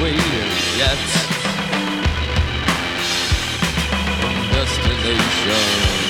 waited yet from destination.